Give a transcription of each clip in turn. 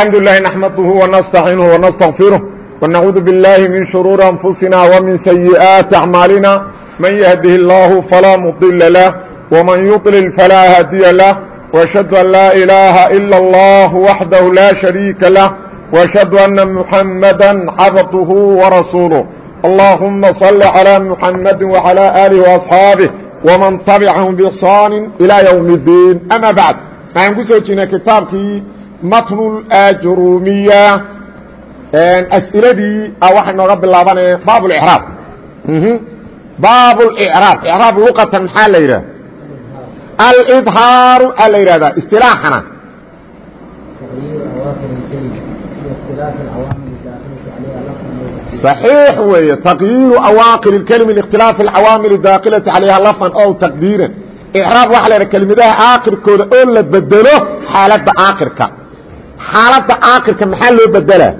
الحمد لله نحمده ونستعينه ونستغفره ونعوذ بالله من شرور أنفسنا ومن سيئات أعمالنا من يهده الله فلا مضل له ومن يضلل فلا هادي له وأشهد أن لا إله إلا الله وحده لا شريك له وأشهد أن محمدا عبده ورسوله اللهم صل على محمد وعلى آله وأصحابه ومن تبعهم بإحصان إلى يوم الدين أما بعد نحن نقول كتابك jirnay kitaabkii matn اأjrumiya as'iladii waxay nooga bilaabanaya baab اإعraab baab اإعraab إعraab luqatan maxaa la yidhah alإظhaaru a la yidhahdaa اsطilaaxana صحيiح weeye تqyiiru awaaqir اklm اkhtilaaف اcawaamil daakilati calayha lafdan ow taqdiiran icraab waxa la ydhaha kelmadaha aakirkooda oo la bedelo xaaladda aakirka xaaladda aakirka maxaa loo bedelaa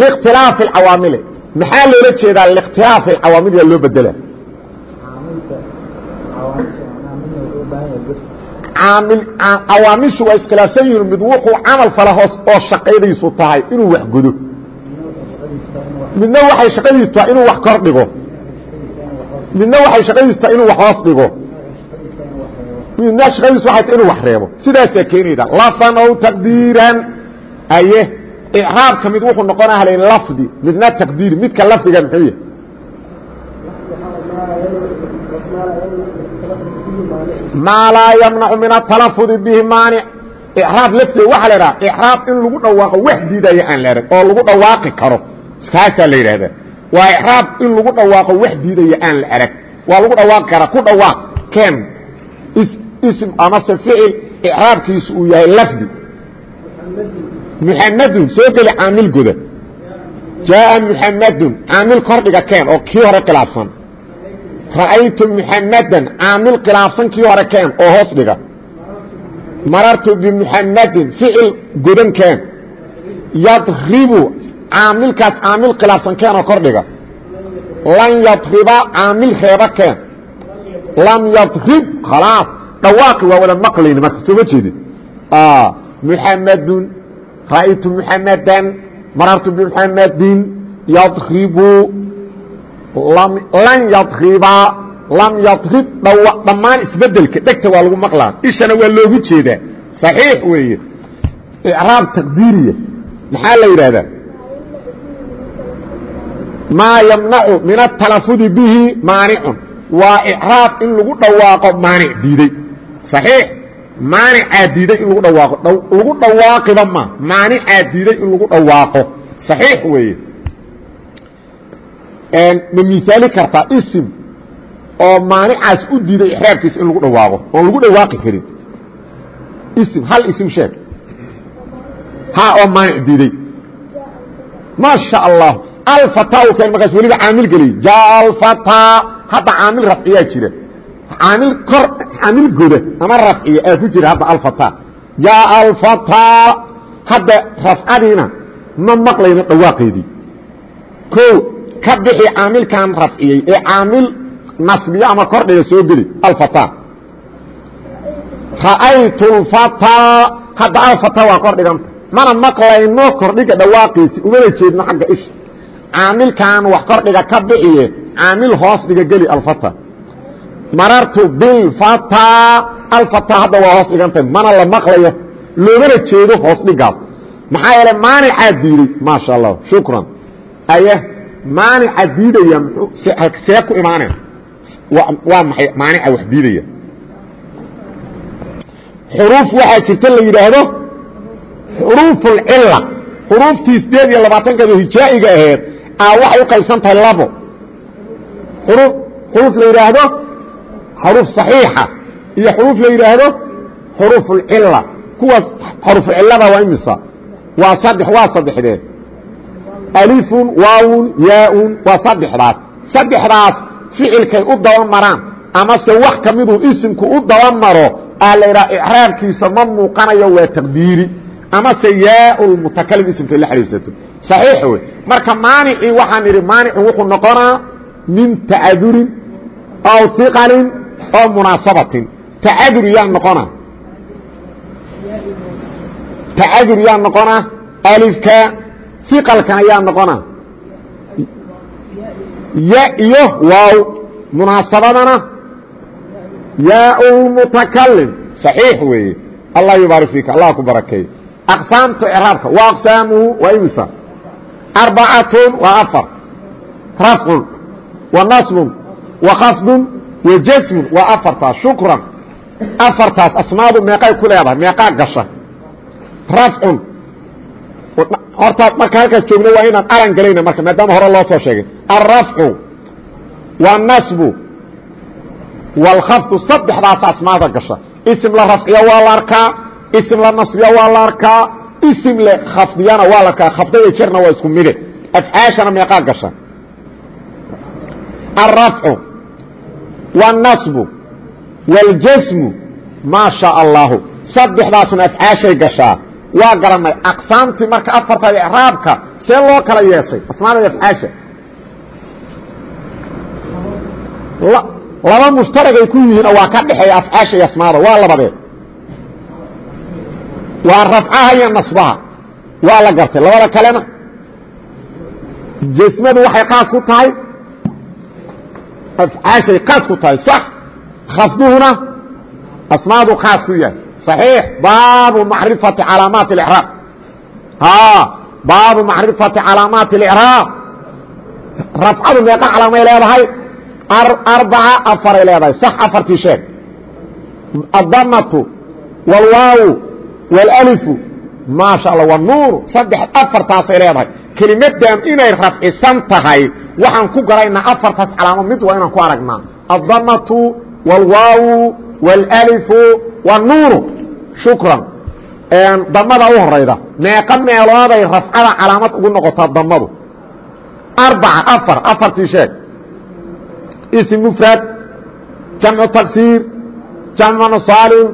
likhtilaafi اcawaamili maxaa loola jeedaa likhtilaafi اcawaamil yaa loo bedela cawaamishu waa iskhilaafsan yihiin mid wuxuu camal fala hoos oo shaqaydaysu tahay inuu wax gudo. Midna waxay shaqadiisu tahay inuu wax kor dhigo. Midna waxay shaqadiisu tahay inuu wax hoos dhigo midna shaqadiisu waxay tahay inuu wax reebo. Sidaasaa keenayda? Lafan ow taqdiiran. Aye icraabka mid wuxuu noqona halayn lafdi midna taqdiir midka lafdiga muxuu yahay? Maa laa yamnacu min atalafudi bihi maanic icraab lafdiga waxaa la idhaha icraab in lagu dhawaaqo wax diidaya aan la arag oo lagu dhawaaqi karo. Kaasaa la yidhaahdaa waa icraab in lagu dhawaaqo wax diidaya aan la arag. Waa lagu dhawaaqi karaa ku dhawaaq. Ken ism amase ficil icraabkiisu uu yahay lafdi. Muxamadun soo geli caamil goda jaaa muxamadun caamil kordhiga keen oo kii hore khilaafsan. Ra'aytu muxamadan caamil khilaafsan kii hore keen oo hoos dhiga. Marartu bimuxamadin ficil godan keen. Yadribu caamilkaas caamil khilaafsan keenoo kordhiga. Lan yadriba caamil reeba keen. Lam yadrib khalaas dhawaaqi waa wada maqlayni marka soo ma jeedin? Muxamadun ra'aytu muxamadan marartu bimuxamadin yadribu lan yadriba lam yadrib dhammaan isbeddelka dhegta waa lagu maqlaa ishana waa loogu jeedaa. صaxiix weeye. Icraab taqdiiriya maxaa la yidhahdaa maa ymnacu min atalafudi bihi maanicun waa icraab in lagu dhawaaqo maanic diiday صaxiix maanicaa diiday in lagu dhawaaqo. Lagu dhawaaqiba ma maanicaa diiday in lagu dhawaaqo. صaxiix weeye. Ma miaali kartaa isim oo maanicaas u diiday ixraabkiisa in lagu dhawaaqo oon lagu dhawaaqi karin. Isim hal isim sheeg. Ha oo maanic diiday. Maa sha allah alfataa u keen markaas weliba caamil geliyey jaa alfataa hadda caamil rafciyaa jira caamil kor caamil goda ama rafciya aa ku jira hadda alfataa jaa alfataa hadda rafcadiina ma maqlayno dhawaaqeedii o ka bixi caamilkan rafciyey ee caamil nasbiyo ama kordhiga soo geli alfataa ra'aytu lfataa hadda alfataa waa kordhiganta mana maqlayno kordhiga dhawaaqiisi umana jeedno xagga isha caamilkan wax kordhiga ka bixiye caamil hoos dhiga geli alfata marartu bilfataa. Alfataa hadda waa hoos dhiganta mana la maqlayo. Loomana jeedo hoos dhigaas. Maxaa yeele maanicaa diiday maasha allah shukran aye maanica diidaya see ku imaanaya waa maay maanica wax diidaya. Xuruuf waxaa jirta la yidhaahdo xuruuf اlcila xuruuftii sideed iyo labaatankeedo hijaa'iga aheed a waxay u qaybsan tahay labo. Xuruuf la yidhaahdo xruuf صaxiixa iyo xuruuf la yidhaahdo xuruufulcila kuwaas xaruufcilada waa imisa waa saddex waa saddexdee alifun waawun yaaun waa saddexdaas saddexdaas ficilkay u daba maraan amase wax ka miduu isimku u daba maro aa la idhaha icraabkiisa ma muuqanayo waa taqdiiri amase yaaulmutakalim isimkay la xiriirsato saxiix wey marka maanicii waxaan idhi maanicun wuxuu noqonaa min tacadurin aw iqalin oo munaasabatin. Tacadur yaa noqona tacadur yaa noqona alifka iqalkana yaa noqona ya iyo waaw. Munaasabadana. Yaa mutakalim صaxiix weeye. Allah yubaarik fiika. Allah ku barakeeyo aqsaamta icraabka. Wa aqsaamuhu waa imisa. Arbacatun waa afar. Rafcun wa nasbun wa khafdun wa jasmun waa afartaas shukran. Afartaas asmaadu meeqay ku leedahay meeqaa gasha. Rafcun. Horta marka halkaas joogno waa inaan aran galayna marka maadaama hore loo soo sheegay. Alrafcu wاnasbu wاlkhafdu saddexdaas asmaada gasha. Ism la rafciya waa la arkaa ism la nasbiya waa la arkaa ism le khafdiyana waa la arkaa. Khafdaya jerna waa isku mide. Afcaashana meeqaa gasha. Alrafcu wاnasbu wاljasmu maa shaء allahu saddexdaasna afcaashay gashaa waa garanay aqsaamtii marka afarta icraabka see loo kala yeeshay asmaada afcaasha laba mushtaragay ku yihiin oo waa ka dhexeeya afcaasha iyo asmaada waa labadee waa rafcaha iyo nasbaha waa la gartay labada kalena jasmadu waxay qaas ku tahay afcaashay qaas ku tahay sax khafduhuna asmaadu qaas ku yahay صحيiح baabu macriفaةi calaamaat اإعrاab baabu macriفaةi calaamaati اإعrاab rafcadu meeqa calaamay leedahay arbaca afaray leedahay sax afartii sheeg addamatu wاlwaawu wاlأlifu maasha allah wnuuru saddex afartaasay leedahay kelimadan inay rafcisan tahay waxaan ku garaynaa afartaas calaamo mid waa inaan ku aragnaa addamatu wاlwaawu wاlأlifu wnuuru shukran damada u horayda meeqa meelooday rafcada calaamad ugu noqotaa damadu arbaca afar afartii sheeg ism mufrad jamcu taksiir jamcu nasaalim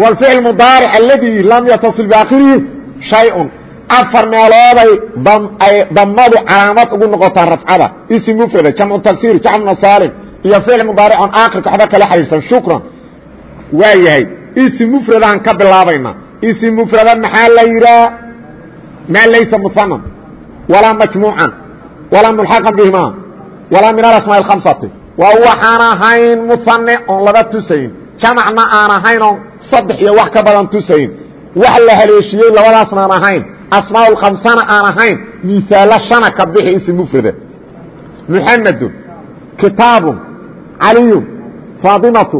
wاlficl mudaaric aladii lam yataصil biakhirihi shayun. Afar meelooday damadu calaamad ugu noqotaa rafcada. Ism mufrada jamcu tagsir jamcu nasaalim. Iyo ficl mudaaricon aakhirka waxba kala xariirsan. Shukran. Waa yahay. Ism mufradaan ka bilaabayna. Ism mufrada maxaa la yidhaha maa laysa muhanan walaa majmuucan walaa mulxaqan bihima. Walaa min alasmaa اkhamsati waa waxaan ahayn muhane oon laba tusayn. Jamacna aan ahayn oon saddex iyo wax ka badan tusayn. Wax la haleeshiyey labadaasna aan ahayn. Asmaa khamsana aan ahayn. Miaalo shana ka bixi ism mufrada muxamedun kitaabun caliyun faatimatu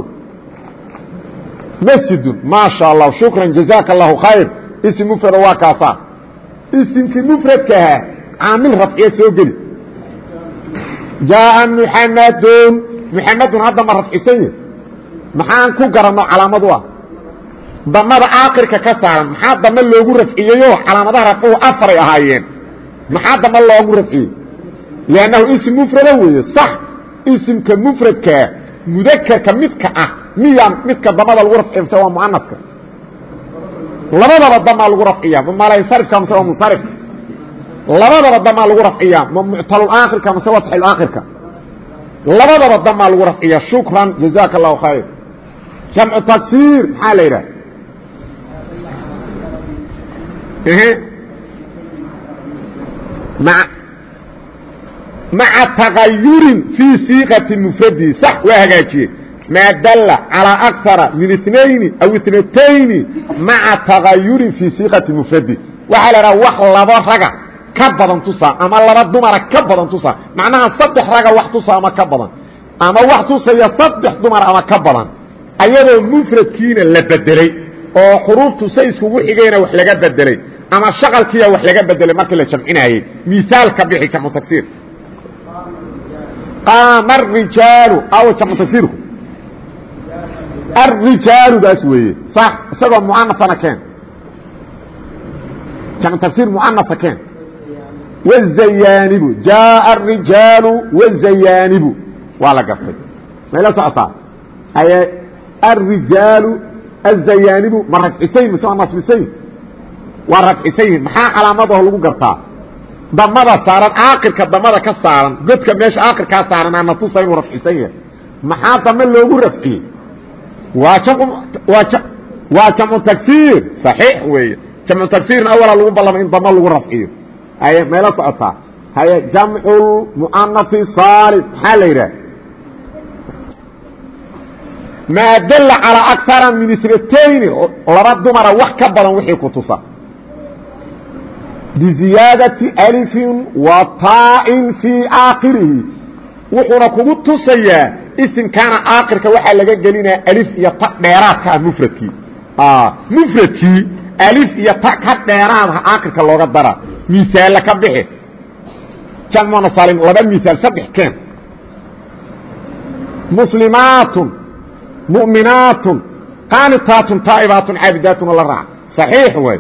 masjidun maa sha allah shukran jazaaka allahu khayr. Ism mufrada waa kaasaa. Isimkii mufradkahaa caamil rafciya soo geli jaaa muxamedun muxamedun hadda ma rafcisan yahi maxaan ku garanno calaamad u ah damada aakirka ka saaran maxaa dame loogu rafciyeyo calaamadaha rafcuhu afaray ahaayeen maxaa dame loogu rafciyey lannahu ism mufrada weeye sax isimka mufradkaa mudakerka midka ah miyaa midka damada lagu rafciya mase waa muanaska labadaba damaa lagu rafciya ma malansarifka mase waa munsarifka labadaba damaa lagu rafciyaa. Ma muctal aakhirka mase watxil aakhirka. Labadaba damaa lagu rafciyaa. Shukran jazaaka allahu khayr. Jamcu taksiir maxaa la yidhaha maca tagayurin fii siiqati mufradii sax waa hagaajiyey. Maa dalla calىa akara min inayni aw inatayni maca tagayurin fii siiqati mufradi. Waxaa la idhaha wax laba raga ka badan tusaa ama laba dumara ka badan tusaa macnaha saddex raga wax tusa ama ka badan. Ama wax tusaya saddex dumar ama ka badan. Ayadoo mufradkiina la bedelay oo xuruuftu say iskugu xigayna wax laga bedelay ama shaqalkiya wax laga bedelay markii la jamcinayey miaal ka bixi jamcu tagsiir qaama arijaalu aw jamcu tagsiirku arijaaludaas weeye. Sax isagoo muanafana keen. Jamcu tagsiir muanasa keen wzayaanibu jaaa arijaalu wzayaanibu waa la gartay. mayla socotaa aye arijaalu azayaanibu ma rafcisayn mise waa nasbisayn waa rafcisan yihiin maxaa calaamadaho lagu gartaa damada saaran aakirka damada ka saaran godka meesha aakirkaa saaran ana tusa inuu rafcisan yahay maxaa dame loogu rafciyey waa jamcu tagsiir صaxiix weeye jamcu tagsiirna awala lagu ballamay in damo lagu rafciyo haye meelo socotaa. Haye jamcu muanafi saalim maxaa la yidhaha maa dalla calىa akara min isnatayni laba dumara wax ka badan wixii ku tusa. Biziyaadati alifin wa taa'in fii aakhirihi. Wuxuuna kugu tusayaa isimkaana aakirka waxaa laga gelinaya alif iyo ta dheeraadka ah mufradkii. Mufradkii alif iyo ta ka dheeraadha aakirka looga dara. Misaalla ka bixi. Jamcuna salim laba misaal saddex keen. Muslimaatun mu'minaatun qaanitaatun taa'ibaatun caabidaatun la raaca saxiix waay.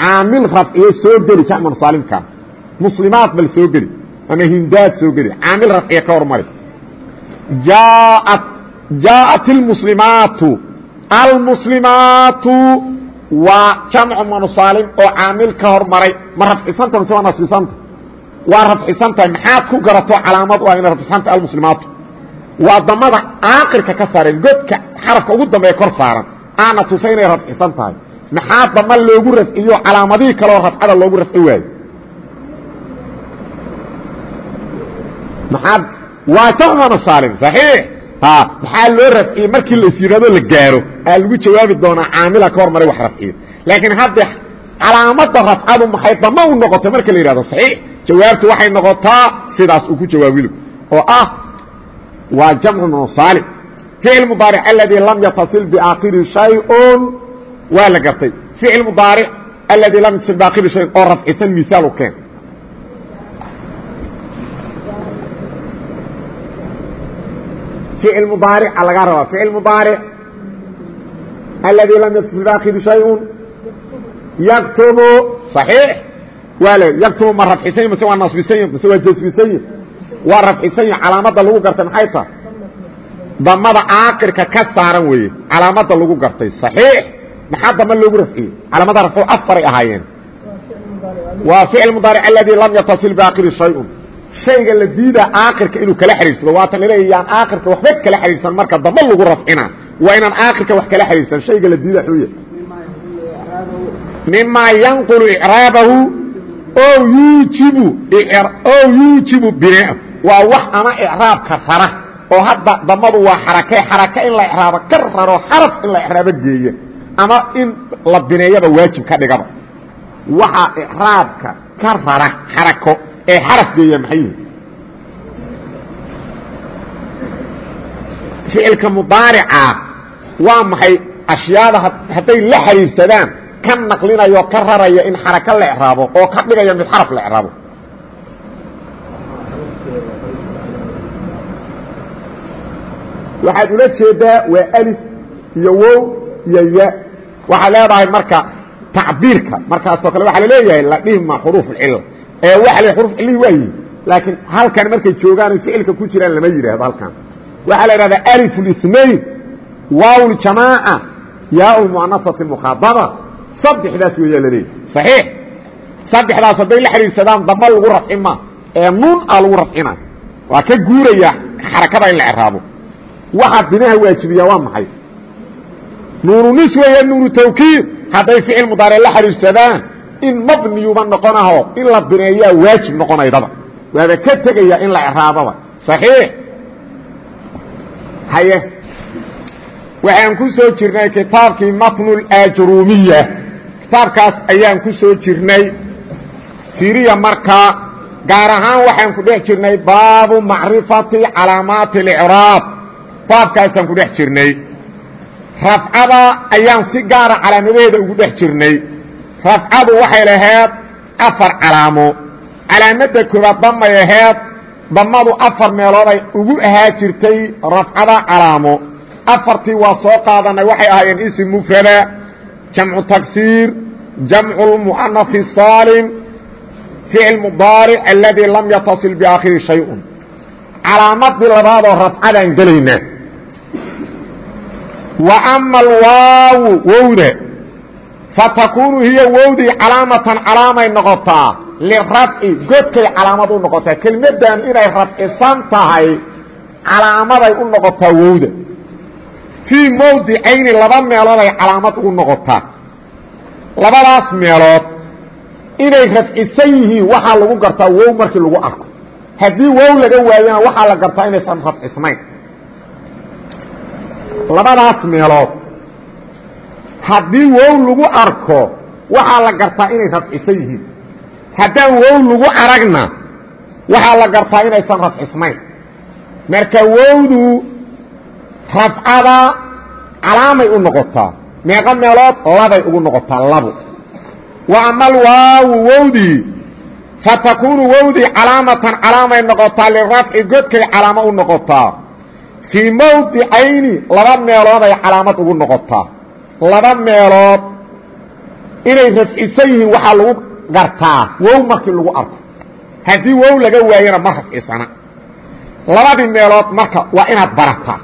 Caamil rafciyo soo geli jamcuna saalimka muslimaat bal soo geli. Ama hindaad soo geli. Caamil rafciya ka hormari. Jaaat jaaءat اlmuslimaatu almuslimaatu waa jamcu manusaalim oo caamil ka hormaray. Ma rafcisanta mise waa nasbisanta waa rafcisantahay maxaad ku garato calaamad u ah inay rafcisanta almuslimaatu waa damada aakirka ka saareen godka xarafka ugu dambeeya kor saaran. Aana tusa inay rafcisan tahay maxaa dama loogu rafciyo calaamadihii kaleo rafcada loogu rafci waayo? Maaad waa jamcu manusaalim صaxiix maxaa loo rafciyey? Markii las yidhahdo la gaaro. Aa lagu jawaabi doonaa caamila ka hormaray wax rafciyo laakiin hadda calaamada rafcadu maxay dama u noqotay? Marka la yidhahdo صaxiix jawaabtu waxay noqotaa sidaas uu ku jawaabilo oo ah waa jamcu manusaalim ficil mudaaric aladii lam yatasil biaakhiri shayun waa la gartay. Ficil mudaaric aladii lam yatasil biaakhiri shayin oo rafcisan misaal u keen ficil mudaarica laga rabaa ficil mudaaric aladii lam yatasil biaakhiri shayun yaktubu صaxiix waa yaktubu ma rafcisany mase waa nasbisany mase waa jasbisany waa rafcisany calaamada lagu gartay maxay tahay damada aakirka ka saaran weeye calaamada lagu gartay صaxiix maxaa dama loogu rafciyey calaamada rafcu afaray ahaayeen waa ficil mudaaric aladii lam yatasil biaakhiri shayun shayga la diida aakirka inuu kala xidhiirsado waatan laleeya yaan aakirka waxba kala xidhiirsan marka damba lagu rafcina. Waa inaan aakirka wax kala xidhiirsan shayga la diida xuya mimaa yanqulu icraabahu o yuujibu o yuujibu binaa waa wax ama icraabka rara oo hadda damadu waa xarake. Xarake in la icraabo ka raro xaraf in la icraabo geeya ama in la bineeyaba waajib ka dhigaba. Waxa icraabka ka rara xarako ee xaraf geeya maxay yihiin ficilka mudaarica waa maxay ashyaada hadday la xiriirsadaan ka naqlinaya ka raraya in xarako la ecraabo oo ka dhigaya mid xaraf la ecraabo waxaad ula jeedaa waa alif iyo wow iyo ya. Waxaad leedahay marka tacbiirka markaasoo kale waxaa la leeyahay la dhihma xuruuf اcil ee waa la xuruf cilli waaye laakiin halkan markay joogaanay ficilka ku jiraan lama yidhaahdo halkan. Waxaa la idhahdaa alifu lismayn waaw ljamaaca yaau lmucanasati mukhaadaba saddexdaas weeyaa la saxiix. Saddexdaas hadday la xidhiidsadaan damba lagu rafcin ma ee nun a lagu rafcina waa ka guurayaa xarakada in la ceraabo waxaa binaha waajibiyaa waa maxay? Nuunu nis weeya nuunu tawkiid hadday ficil mudaare la xidhiidsadaan in mabniyuba noqonaho in la bineeyaa waajib noqonaydaba waaba ka tegaya in la craababa صaxiix haye waxaan ku soo jirnay kitaabkii matnu اajrumiya kitaabkaas ayaan ku soo jirnay fiiriya markaa gaar ahaan waxaan ku dhex jirnay baabu macrifati calaamaati اlcraab baabkaasaan ku dhex jirnay rafcada ayaan si gaara calaamadaheeda ugu dhex jirnay rafcadu waxay laheed afar calaamo. Calaamadda koobaad damay aheed damadu afar meelooday ugu ahaa jirtay rafcada calaamo. Afartii waa soo qaadanay waxay ahaayeen isim mufrada jamcu tagsiir jamcu lmu'anafi saalim ficil mudaaric aladii lam yatasil biaakhiri shayun. Calaamadii labaadoo rafcadaan gelaynaa wa ama alwaawu wowda fatakunu hiya wowdii calaamatan calaamay noqotaa lirafci godkay calaamad u noqotaa kelmadan inay rafcisan tahay calaamaday u noqotaa wowda. Fii mowdicayni laba meelood ay calaamad ugu noqotaa. Labadaas meelood inay rafcisan yihiin waxaa lagu gartaa wow markii lagu arko. Haddii wow laga waayana waxaa la gartaa inaysan rafcisnayn labadaas meelood haddii wow lagu arko waxaa la gartaa inay rafcisan yihiin. Haddaan wow lagu aragna waxaa la gartaa inaysan rafcisnayn marka wowdu rafcada calaamay u noqotaa meeqo meelood labay ugu noqotaa labo wa amal waawu wowdii fatakunu wowdii calaamatan calaamay noqotaa lirafci godkay calaamo u noqotaa. Fii mowdicayni laba meelood ay calaamad ugu noqotaa laba meelood inay rafcisan yihiin waxaa lagu gartaa wow markii lagu arko haddii wow laga waayana ma rafcisana labadii meelood marka waa inaad barataa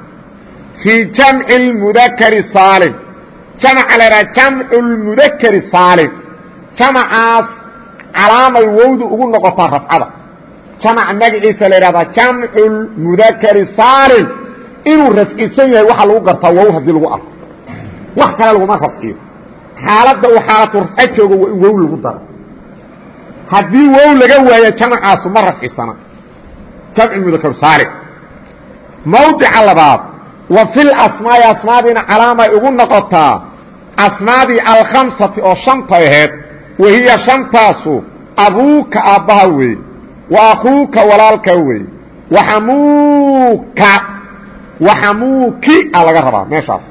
fii jamci اmudakari saalim jamca la dhaha jamcu اlmudakari saalim jamacaas calaamay wowdu ugu noqotaa rafcada jamaca magaciisa la idhahdaa jamcu اlmudakari saalim inuu rafcisan yahay waxaa lagu gartaa wow haddii lagu arko wax kale laguma rafciyo xaaladda uu xaalatu rafco joogo waa in wow lagu daro. Haddii wow laga waayo jamacaasu ma rafcisana. Jamcu mudakar saalim mawdica labaad wa fil asmaai asmaadiina calaamay ugu noqotaa asmaadii alkhamsati oo shanta aheed wahiya shantaasu abuuka aabbaha weeye wa akuuka walaalka weeye waxamuuka waxamuuki a laga rabaa meeshaas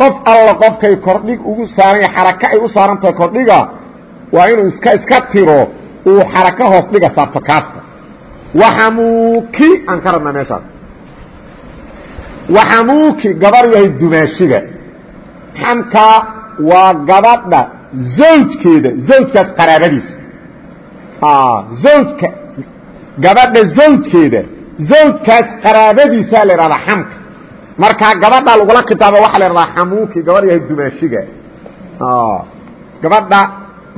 qof alla qofkay kordhig ugu saaran xaraka ay u saaran tahay kordhiga waa inuu iska iska tiro uu xaraka hoos dhiga saarto kaasta waxamuuki aan ka rabnaa meeshaas waxamuuki gabar yahay dumaashiga. Xamka waa gabadha zawjkeeda zawjkaas qaraabadiisa. Zawjka gabadha zawjkeeda zawjkaas qaraabadiisaa la idhahdaa xamka markaa gabadha lagula khitaaba waxaa la idhahdaa xamuuki gabar yahay dumaashiga. Gabadha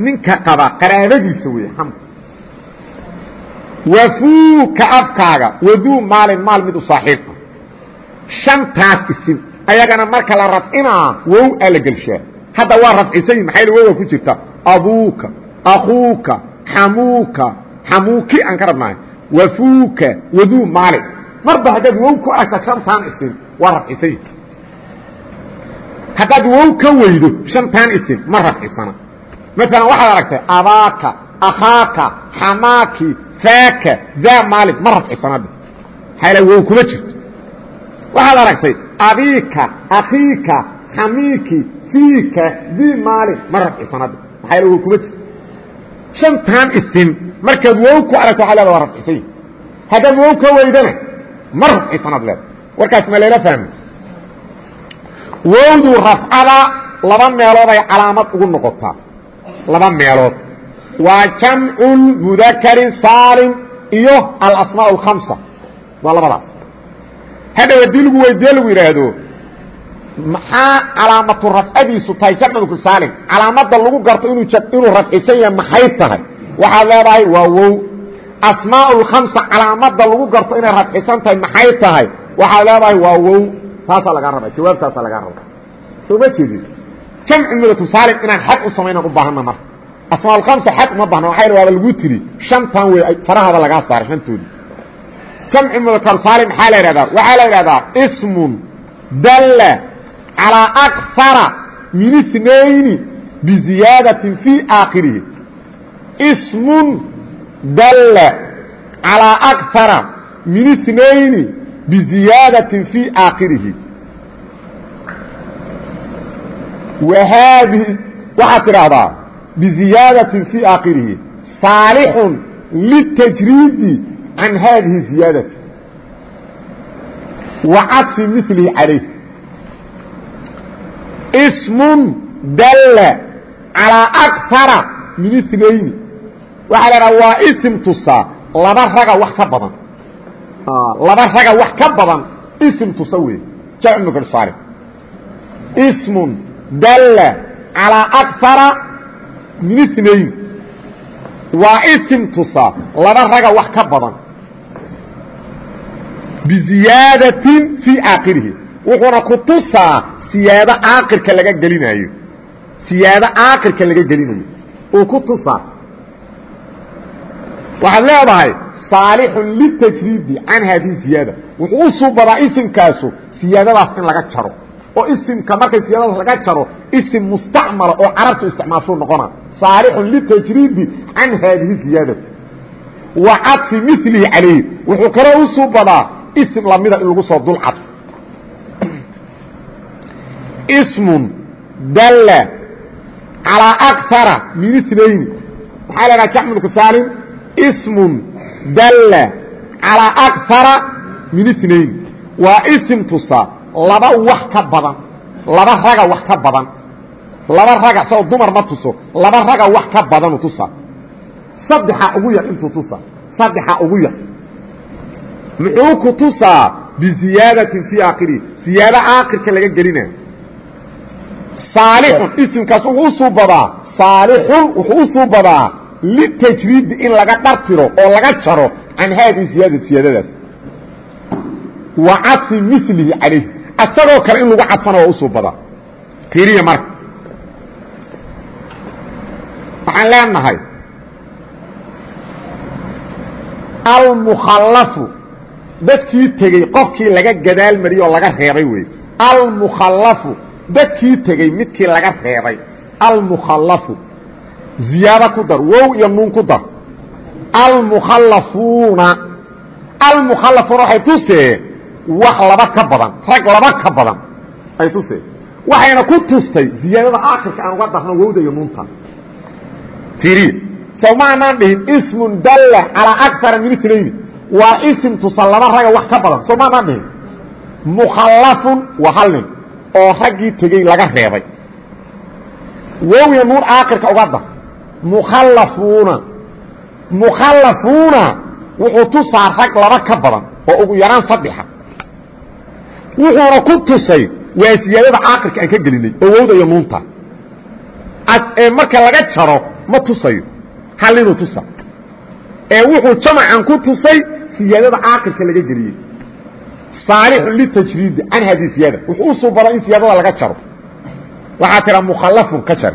ninka qaba qaraabadiisa wey xamka wafuuka afkaaga waduu maalin maal mid u saaxiibka. Shantaas isim ayagana marka la rafcinaa wow aa la gelshaa. Hadda waa rafcisanyi maxay wowa ku jirta? Abuuka akuuka xamuuka xamuuki aan ka rabnahay. Wafuuka waduu maalin. Marba haddaad wow ku aragta shantaan isim waa rafcisanyi haddaad wow ka weydo shantaan isim ma rafcisana maalan waxaad aragtay abaaka akhaaka xamaaki faaka daa maalin ma rafcisanade hayla wow kuma jirto. Waxaad aragtay abiika akiika xamiiki fiika dii maalin ma rafcisanade maxayla wow kuma jirto. Shantan isim markaad wow ku aragto waa leeda waa rafcisany haddaad wow ka weydana ma rafcisanaad leeda warkaas ma layla fahmi. Wowdu rafcada laba meelood ay calaamad ugu noqotaa laba meelood. Waa jamcu mudakari saalim iyo alasmaa اhamsa waa labadaas hadhow haddii lagu weydiye lagu yidhaahdo maxaa calaamatu rafcadiisu tahay jamcu saalim? Calaamada lagu garto inuu inuu rafcisan yahay maxay tahay? Waxaad leedahay waa wow. Asmaa اhamsa calaamada lagu garto inay rafcisan tahay maxay tahay waxaa leedahay waa wow. Taasaa lagaa rabaa jawaabtaasaa lagaa rabaa soo ma jeedin. Jamcu mudatu saalim inaan xad u samaynaan u baahanna marka asmaaulkamsa xad uma baahna. Waxay rabaaba lagu tiri. Shantan wey farahada lagaa saara shantoodii. Jamcu mudakar saalim maxaa la yidhahdaa waxaa la yidhahdaa ismun dalla calaa akara min isnayni biziyaadatin fii aakhirihi. Ismun dalla calaa akara min isnayni biziyaadatin fii aakhirihi wa haadihi waxaad tidhaahdaa بزiyaadaة في akhirihi صاalح للتjriidi عan hadihi الزiyaadaةi وcaطفi mثlihi عalayh sm dal عalىa أكثara min اثنayni waxaa la dhaha waa sm tusaa laba raga wax ka badan laba raga wax ka badan sm tusa wey jamc mkr saalح sm dal calىa akara min inayn waa isim tusaa laba raga wax ka badan. Biziyaadatin fii aakhirihi. Wuxuuna ku tusaa siyaado aakirka laga gelinayo. Siyaado aakirka laga gelinayo. Uu ku tusaa. Waxaad leedahay saalixun litajriidi can haadihi ziyaada. Wuxuu u suubadaa isimkaasu siyaadadaas in laga jaro. Oo isimka markay siyaadadaas laga jaro isim mustacmala oo carabtu isticmaashuu noqona saalixun litajriidi can haadihi ziyaadati wa cadfi milihi calayhi. Wuxuu kaloo u suubadaa isim lamida in lagu soo dul cadfo. Ismun dalla calىa akara min inayni maxaa la dhaha jamcu kasaalin ismun dalla calىa akara min inayn waa isim tusa laba wax ka badan laba raga wax ka badan. Laba raga sao dumar ma tuso laba raga wax ka badanu tusa. Saddexa ugu yar intuu tusa saddexa ugu yar. Muxuu ku tusaa biziyaadatin fii aakhirihi ziyaado aakhirka laga gelina. Saalixun isimkaas wuxuu u suubadaa saalixun wuxuu u suubadaa litajriidi in laga dhartiro oo laga jaro can haadihi ziyaadati siyaadadaas. Wa cadfi milihi calayh asagoo kale in lagu cadfana waa u suubadaa fiiriya marka. Waxaan leenahay almukhallafu dadkii tegey qofkii laga gadaal mariyey oo laga reebay wey almukhallafu dadkii tegey midkii laga reebay. Almukhallafu ziyaado ku dar wow iyo nuun ku dar. Almukhallafuuna almukhallafuuna waxay tusee wax laba ka badan rag laba ka badan ay tusee waxayna ku tustay ziyaadada aakhirka aan uga darno wowda iyo nuunta. Fiiriya sow ma anaan dhihin ismun dalla calaa akara min itnayni waa isim tusa laba raga wax ka badan soo maanaan dhihin. Mukhallafun waa hal nin oo raggii tegey laga reebay. Wowya nuun aakhirka uga dar mukhallafuuna. Mukhallafuuna wuxuu tusaa rag laba ka badan oo ugu yaraan saddexa. Wuxuuna ku tusay waa siyaadada aakhirka aan ka gelinay oo wowda iyo nuunta. Ee marka laga jaro ma tusayo. Hal tusa? Ee wuxuu jamacan ku tusay siyaadada caaqilka laga geliyey saalixun litajriidi can hadi siyaada. Wuxuu u suubadaa in siyaadada laga jaro. Waxaa tiraa mukhallafun ka jar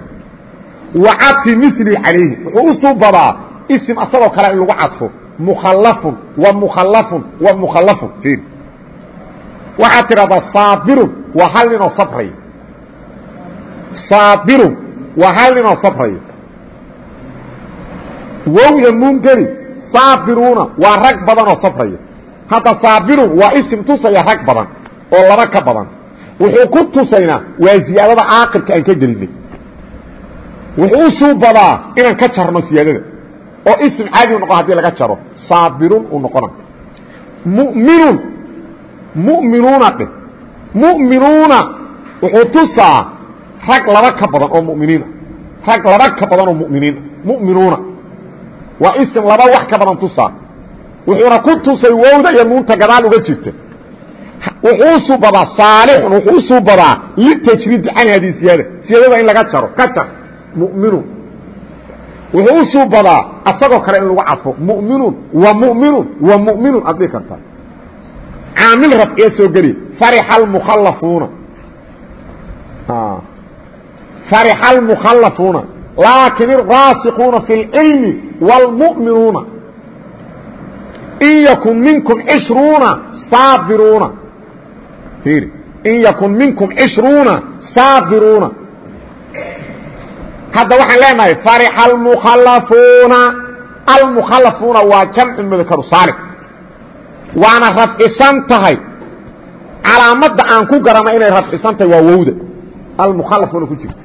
wa cadfi mili calayhi wuxuu u suubadaa isim asagoo kale in lagu cadfo mukhallafun wa mukhallafun wa mukhallafun ir waxaad tidhahdaa saabirun waa hal ninoo sabraya saabirun waa hal ninoo sabraya wowya nuungeli saabiruuna waa rag badan oo safraya hadda saabirun waa isim tusaya rag badan oo laba ka badan wuxuu ku tusaynaa waa ziyaadada caaqilka aan ka gelinay wuxuu u suubadaa inaan ka jarno siyaadada. oo isim caadi noqo haddii laga jaro saabirun uu noqona muminun muminuuna dheh. Muminuuna wuxuu tusaa rag laba ka badan oo muminiina rag laba ka badan oo muminiina muminuuna. Waa ism laba wax ka badan tusaa. Wuxuuna ku tusay wowda iyo nuunta gadaal uga jirta. Wuxuu suubadaa saalixun wuxuu u suubadaa litajriidi can siyaada. Siyaadada in laga jaro ka jar muminun wuxuu u suubadaa asagoo kale in lagu cadfo muminun wa muminun wa muminun aad dhihi kartaa caamil rafciya soo geliya farixa almukhallafuuna farixa almukhallafuuna laakin الraasikuuna fi اlcilmi wاlmuؤminuuna in yakun minkum cishruuna saabiruuna in yakun minkum cishruuna saabiruuna hadda waxaan leenahay farixa almukhalafuuna almukhalafuuna waa jamcu mudakaru saalim waana rafcisan tahay. Calaamadda aan ku garana inay rafcisan tahay waa wowda. Almukhalafuuna ku jirta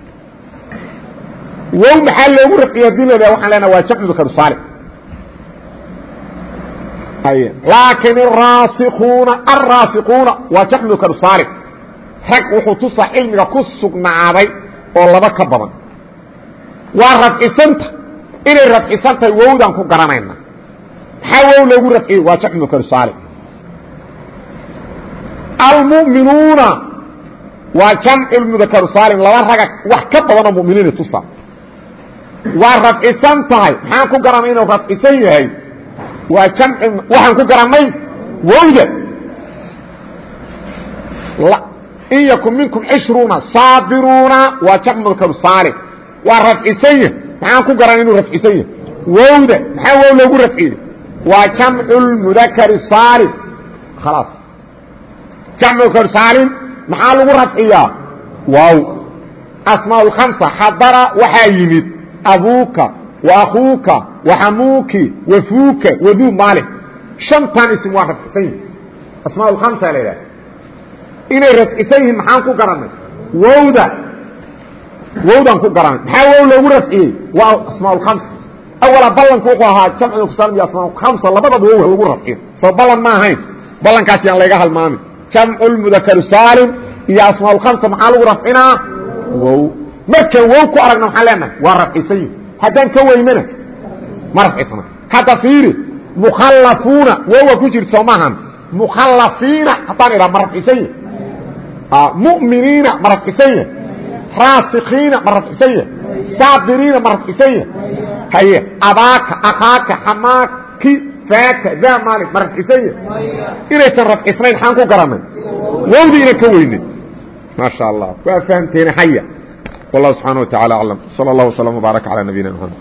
wow maxaa loogu rafciye haddii la waxaan leenaha waa jamcu mudakaru saalim laakiin araasikuuna alraasikuuna waa jamcu mudakaru saalim rag wuxuu tusaa cilmiga ku sugnaaday oo laba ka badan waa rafcisanta. Inay rafcisan tahay wowdaan ku garanayna maxaa wow loogu rafciyey? Waa jamcu mudakaru saalim almu'minuuna. Waa jamcu mudakaru saalim laba raga wax ka badanoo muminiina tusa waa rafcisan tahay. Maxaan ku garanay inuu rafcisan yahay? Waa jamci waxaan ku garannay wowda. In yakun minkum cishruuna saabiruuna. Waa jamc mudakaru saalim waa rafcisan yahay maxaan ku garanay inuu rafcisan yahay wowda. Maxaa wow loogu rafciyey waa jamcu mudakari saalim khalaas. Jamc mudakar saalim maxaa lagu rafciyaa waaw. Asmaa اkhamsa xadara. Waxaa yimid abuuka wa akuuka wa xamuuki wa fuuka waduu maalin shantan ism waa rafcisan yihiin asmaa اkhamsa la idhaha inay rafcisan yihiin maxaan ku garanay? Wowda wowdaan ku garanay maxaa wow loogu rafciyey waa asmaa اkhamsa awala ballanku wuxuu ahaa jamcu kusalim iyo asmaa khamsa. Labadaba wow lagu rafciyo soo ballan ma ahayn. Ballankaas yaan layga halmaamin. Jamcu mudakaru saalim iyo asmaa khamsa maxaa lagu rafcinaa wow markaan wow ku aragna maxaan leenahay waa rafcisan yihi haddaan ka weynana ma rafcisna hadda fiiri mukhallafuuna wowa ku jirta soo maahan mukhallafiina haddaan idhaha ma rafcisan yihi mu'miniina ma rafcisan yahi raasikiina ma rafcisanya saabiriina ma rafcisanya haye abaaka akaaka xamaaki faaka daa maalin ma rafcisanya inaysan rafcisnayn xaan ku garanay wawdiina ka weynay maa sha allah waa fahamteena haya. Wallahu subxaana wa tacala aclam sala allah waslama wbaaraka calaa nabiyina mxamed